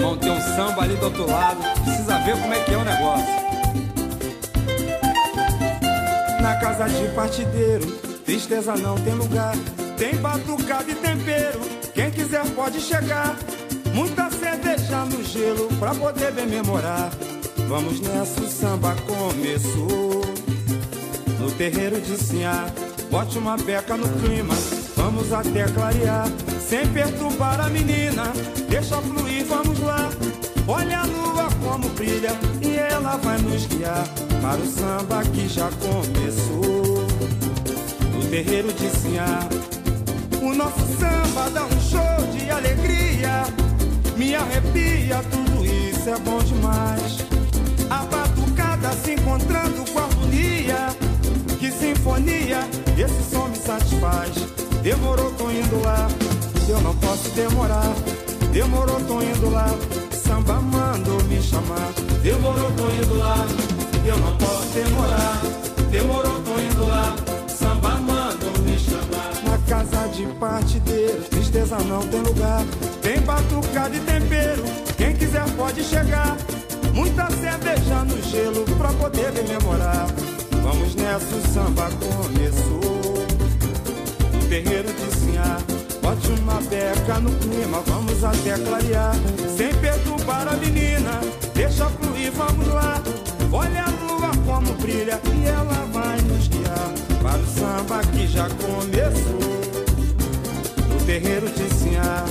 irmão, tem um samba ali do outro lado. Precisa ver como é que é o negócio. Na casa de partideiro, tristeza não tem lugar. Tem batucada e tempero, quem quiser pode chegar. Muita cerveja no gelo pra poder bem memorar. Vamos nessa, o samba começou. No terreiro de Sinhá, bote uma beca no clima. Vamos até clarear, sem perturbar a menina. Deixa fluir, vamos lá. Olha a lua como brilha e ela vai nos guiar para o samba que já começou. No terreiro de Sinhá, o nosso samba dá um show de alegria. Me arrepia, tudo isso é bom demais. A batucada se encontrando com a harmonia. Que sinfonia, esse som me satisfaz. Demorou, tô indo lá. Eu não posso demorar. Demorou, tô indo lá. Samba mandou me chamar. Demorou, tô indo lá. Eu não posso demorar. Demorou, tô indo lá. Samba mandou me chamar. Na casa de partideiro, tristeza não tem lugar. Tem batucada e tempero. Quem quiser pode chegar. Muita cerveja no gelo pra poder rememorar. Vamos nessa, o samba começou. No terreiro de bote uma beca no clima, vamos até clarear. Sem perturbar a menina, deixa fluir, vamos lá. Olha a lua como brilha e ela vai nos guiar para o samba que já começou. No terreiro de Sinhá,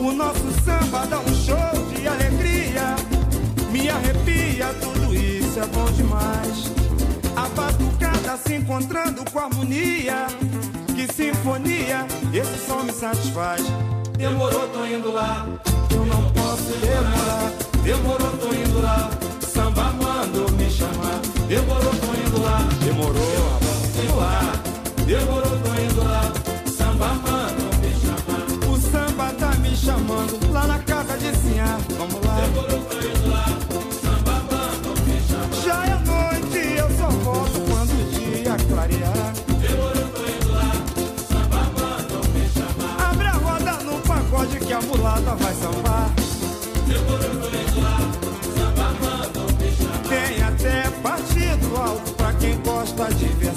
o nosso samba dá um show de alegria. Me arrepia, tudo isso é bom demais. A batucada se encontrando com harmonia. Que sinfonia, esse som me satisfaz. Demorou, tô indo lá. Eu não posso demorar. Demorou, tô indo lá. Samba mandou me chamar. Demorou, tô indo lá. Demorou, tô indo lá. Demorou, gosta de ver.